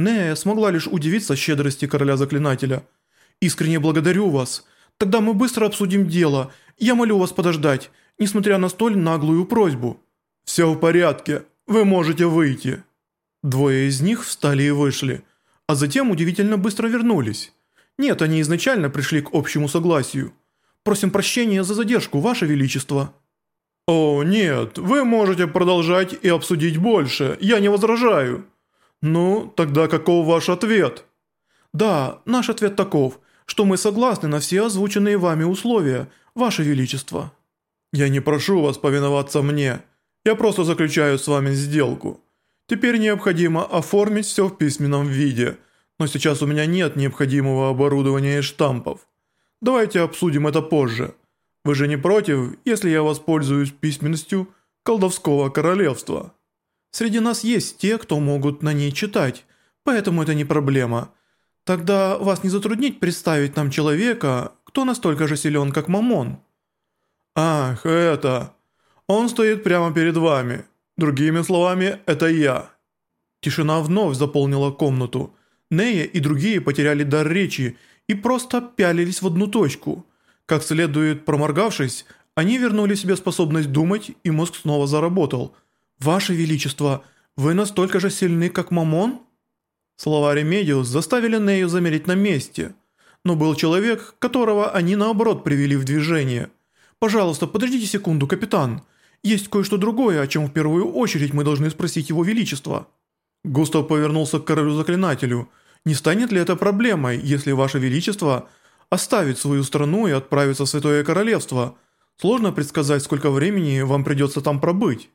Нея смогла лишь удивиться щедрости короля-заклинателя. «Искренне благодарю вас. Тогда мы быстро обсудим дело. Я молю вас подождать, несмотря на столь наглую просьбу». «Все в порядке. Вы можете выйти». Двое из них встали и вышли, а затем удивительно быстро вернулись. Нет, они изначально пришли к общему согласию. «Просим прощения за задержку, Ваше Величество». «О, нет, вы можете продолжать и обсудить больше, я не возражаю». «Ну, тогда каков ваш ответ?» «Да, наш ответ таков, что мы согласны на все озвученные вами условия, Ваше Величество». «Я не прошу вас повиноваться мне, я просто заключаю с вами сделку. Теперь необходимо оформить все в письменном виде, но сейчас у меня нет необходимого оборудования и штампов. Давайте обсудим это позже. Вы же не против, если я воспользуюсь письменностью колдовского королевства?» Среди нас есть те, кто могут на ней читать, поэтому это не проблема. Тогда вас не затруднить представить нам человека, кто настолько же силен, как Мамон». «Ах, это... Он стоит прямо перед вами. Другими словами, это я». Тишина вновь заполнила комнату. Нея и другие потеряли дар речи и просто пялились в одну точку. Как следует проморгавшись, они вернули себе способность думать, и мозг снова заработал – «Ваше Величество, вы настолько же сильны, как Мамон?» Слова Ремедиус заставили Нею замереть на месте. Но был человек, которого они наоборот привели в движение. «Пожалуйста, подождите секунду, капитан. Есть кое-что другое, о чем в первую очередь мы должны спросить его величество». Густав повернулся к королю-заклинателю. «Не станет ли это проблемой, если ваше величество оставит свою страну и отправится в Святое Королевство? Сложно предсказать, сколько времени вам придется там пробыть».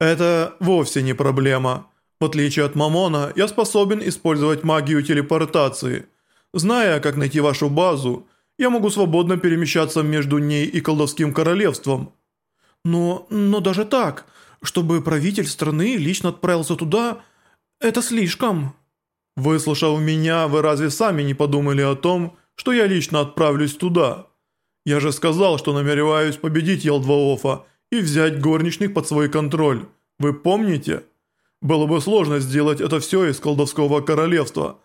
Это вовсе не проблема. В отличие от Мамона, я способен использовать магию телепортации. Зная, как найти вашу базу, я могу свободно перемещаться между ней и колдовским королевством. Но, но даже так, чтобы правитель страны лично отправился туда, это слишком. Выслушав меня, вы разве сами не подумали о том, что я лично отправлюсь туда? Я же сказал, что намереваюсь победить Елдваофа и взять горничных под свой контроль. Вы помните? Было бы сложно сделать это все из колдовского королевства.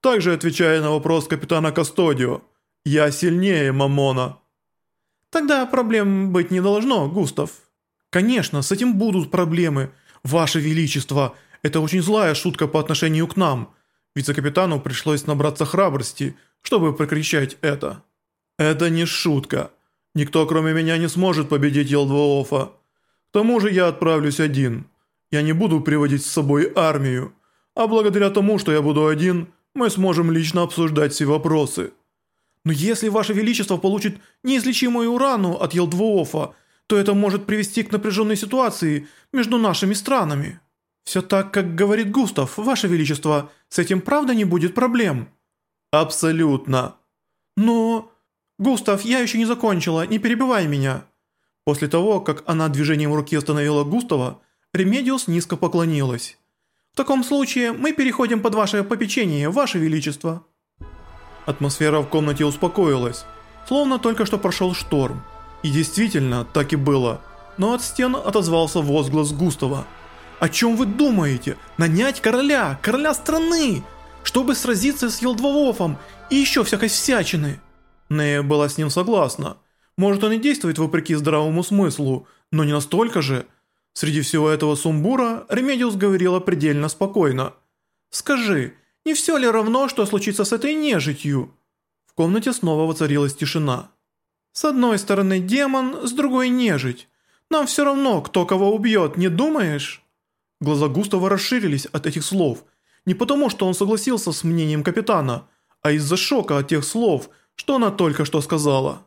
Также отвечая на вопрос капитана Кастодио, я сильнее Мамона. Тогда проблем быть не должно, Густав. Конечно, с этим будут проблемы. Ваше Величество, это очень злая шутка по отношению к нам. Вице-капитану пришлось набраться храбрости, чтобы прокричать это. Это не шутка. Никто, кроме меня, не сможет победить Елдвоофа. К тому же я отправлюсь один. Я не буду приводить с собой армию. А благодаря тому, что я буду один, мы сможем лично обсуждать все вопросы. Но если Ваше Величество получит неизлечимую рану от Елдвоофа, то это может привести к напряженной ситуации между нашими странами. Все так, как говорит Густав, Ваше Величество, с этим правда не будет проблем? Абсолютно. Но... «Густав, я еще не закончила, не перебивай меня». После того, как она движением руки остановила Густава, Ремедиус низко поклонилась. «В таком случае мы переходим под ваше попечение, ваше величество». Атмосфера в комнате успокоилась, словно только что прошел шторм. И действительно, так и было. Но от стен отозвался возглас Густава. «О чем вы думаете? Нанять короля, короля страны, чтобы сразиться с Елдваофом и еще всякой всячины?» Нея была с ним согласна. Может он и действует вопреки здравому смыслу, но не настолько же. Среди всего этого сумбура Ремедиус говорила предельно спокойно. «Скажи, не все ли равно, что случится с этой нежитью?» В комнате снова воцарилась тишина. «С одной стороны демон, с другой нежить. Нам все равно, кто кого убьет, не думаешь?» Глаза Густава расширились от этих слов. Не потому, что он согласился с мнением капитана, а из-за шока от тех слов, что она только что сказала.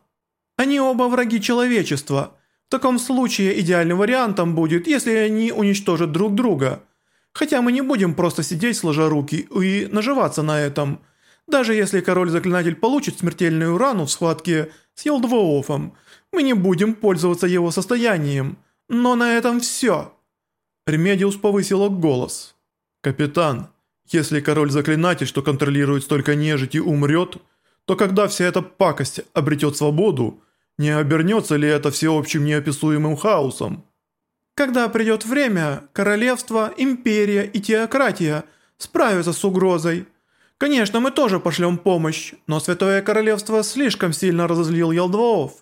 Они оба враги человечества. В таком случае идеальным вариантом будет, если они уничтожат друг друга. Хотя мы не будем просто сидеть сложа руки и наживаться на этом. Даже если король-заклинатель получит смертельную рану в схватке с Елдвоофом, мы не будем пользоваться его состоянием. Но на этом все. Ремедиус повысила голос. «Капитан, если король-заклинатель, что контролирует столько нежити, умрет, то когда вся эта пакость обретет свободу, не обернется ли это всеобщим неописуемым хаосом? Когда придет время, королевство, империя и теократия справиться с угрозой. Конечно, мы тоже пошлем помощь, но Святое Королевство слишком сильно разозлил Елдвоов.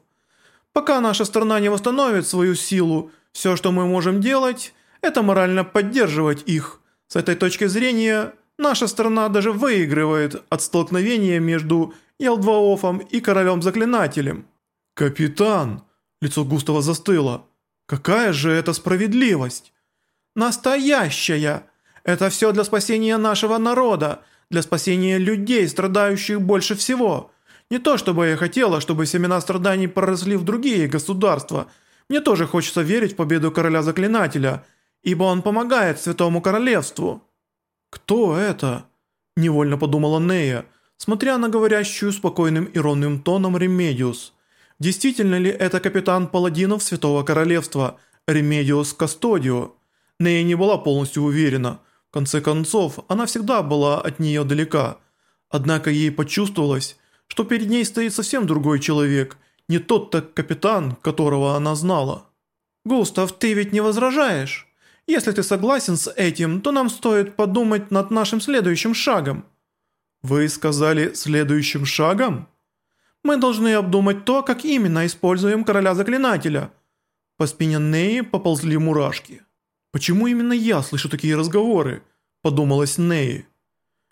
Пока наша страна не восстановит свою силу, все, что мы можем делать, это морально поддерживать их. С этой точки зрения, наша страна даже выигрывает от столкновения между Елдваофом и Королем-Заклинателем. «Капитан!» Лицо Густава застыло. «Какая же это справедливость?» «Настоящая! Это все для спасения нашего народа, для спасения людей, страдающих больше всего. Не то чтобы я хотела, чтобы семена страданий проросли в другие государства. Мне тоже хочется верить в победу короля-заклинателя, ибо он помогает Святому Королевству». «Кто это?» – невольно подумала Нея, смотря на говорящую спокойным и ровным тоном Ремедиус – Действительно ли это капитан паладинов Святого Королевства Ремедиус Кастодио? Нея не была полностью уверена. В конце концов, она всегда была от нее далека. Однако ей почувствовалось, что перед ней стоит совсем другой человек, не тот капитан, которого она знала. «Густав, ты ведь не возражаешь? Если ты согласен с этим, то нам стоит подумать над нашим следующим шагом». «Вы сказали «следующим шагом»?» Мы должны обдумать то, как именно используем короля заклинателя». По спине Неи поползли мурашки. «Почему именно я слышу такие разговоры?» – подумалась Неи.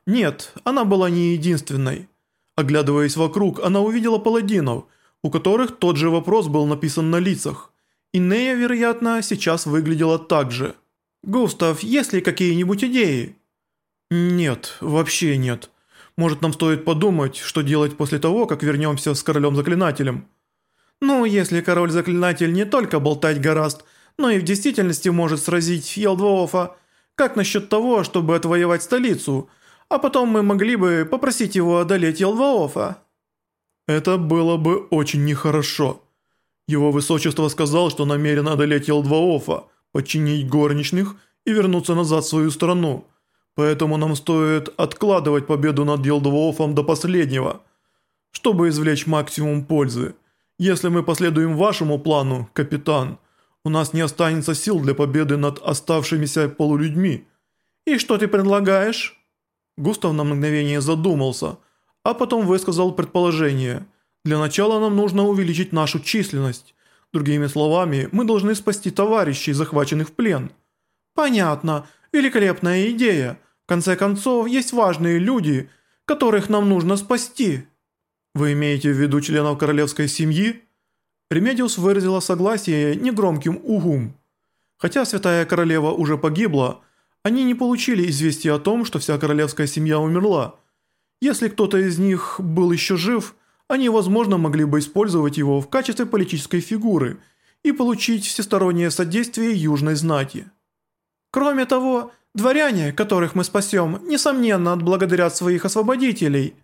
Нет, она была не единственной. Оглядываясь вокруг, она увидела паладинов, у которых тот же вопрос был написан на лицах. И Нея, вероятно, сейчас выглядела так же. «Густав, есть ли какие-нибудь идеи?» «Нет, вообще нет. Может, нам стоит подумать, что делать после того, как вернемся с королем-заклинателем?» «Ну, если король-заклинатель не только болтать гораст, но и в действительности может сразить Елдвоофа, как насчет того, чтобы отвоевать столицу, а потом мы могли бы попросить его одолеть Елдвоофа?» «Это было бы очень нехорошо. Его высочество сказал, что намерен одолеть Елдвоофа, подчинить горничных и вернуться назад в свою страну». Поэтому нам стоит откладывать победу над Елдвоофом до последнего, чтобы извлечь максимум пользы. Если мы последуем вашему плану, капитан, у нас не останется сил для победы над оставшимися полулюдьми. И что ты предлагаешь?» Густав на мгновение задумался, а потом высказал предположение. «Для начала нам нужно увеличить нашу численность. Другими словами, мы должны спасти товарищей, захваченных в плен». «Понятно. Великолепная идея, в конце концов, есть важные люди, которых нам нужно спасти». «Вы имеете в виду членов королевской семьи?» Ремедиус выразила согласие негромким угум. Хотя святая королева уже погибла, они не получили известия о том, что вся королевская семья умерла. Если кто-то из них был еще жив, они, возможно, могли бы использовать его в качестве политической фигуры и получить всестороннее содействие южной знати. Кроме того, Дворяне, которых мы спасем, несомненно отблагодарят своих освободителей».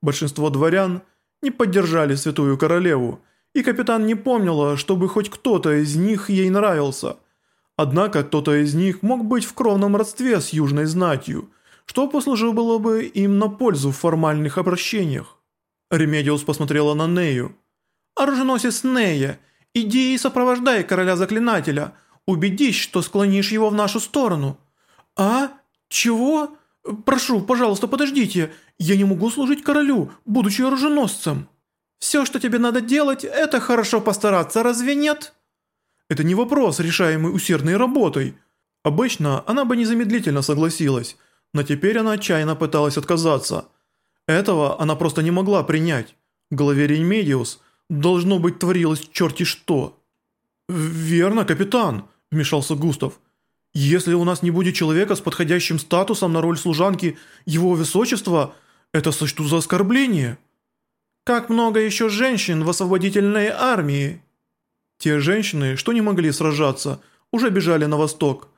Большинство дворян не поддержали святую королеву, и капитан не помнила, чтобы хоть кто-то из них ей нравился. Однако кто-то из них мог быть в кровном родстве с южной знатью, что послужило бы им на пользу в формальных обращениях. Ремедиус посмотрела на Нею. «Оруженосец Нея, иди и сопровождай короля-заклинателя, убедись, что склонишь его в нашу сторону». «А? Чего? Прошу, пожалуйста, подождите. Я не могу служить королю, будучи оруженосцем. Все, что тебе надо делать, это хорошо постараться, разве нет?» «Это не вопрос, решаемый усердной работой». Обычно она бы незамедлительно согласилась, но теперь она отчаянно пыталась отказаться. Этого она просто не могла принять. В голове Ремедиус должно быть творилось черти что. «Верно, капитан», – вмешался Густав. Если у нас не будет человека с подходящим статусом на роль служанки его высочества, это сочту за оскорбление. Как много еще женщин в освободительной армии? Те женщины, что не могли сражаться, уже бежали на восток.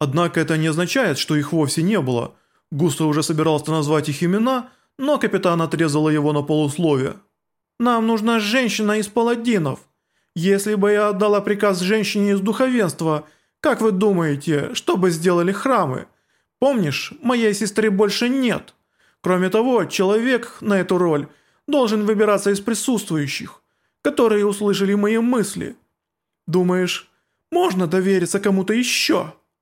Однако это не означает, что их вовсе не было. Густо уже собирался назвать их имена, но капитан отрезала его на полусловие. «Нам нужна женщина из паладинов. Если бы я отдала приказ женщине из духовенства – как вы думаете, что бы сделали храмы? Помнишь, моей сестры больше нет. Кроме того, человек на эту роль должен выбираться из присутствующих, которые услышали мои мысли. Думаешь, можно довериться кому-то еще?»